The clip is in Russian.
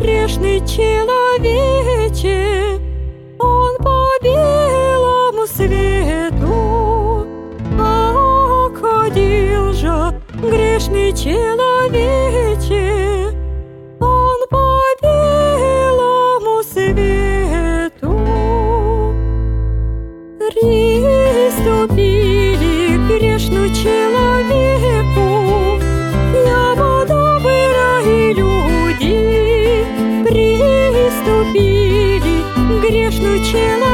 грешный человече, он по белому свету, а ходил же грешный человек. cheer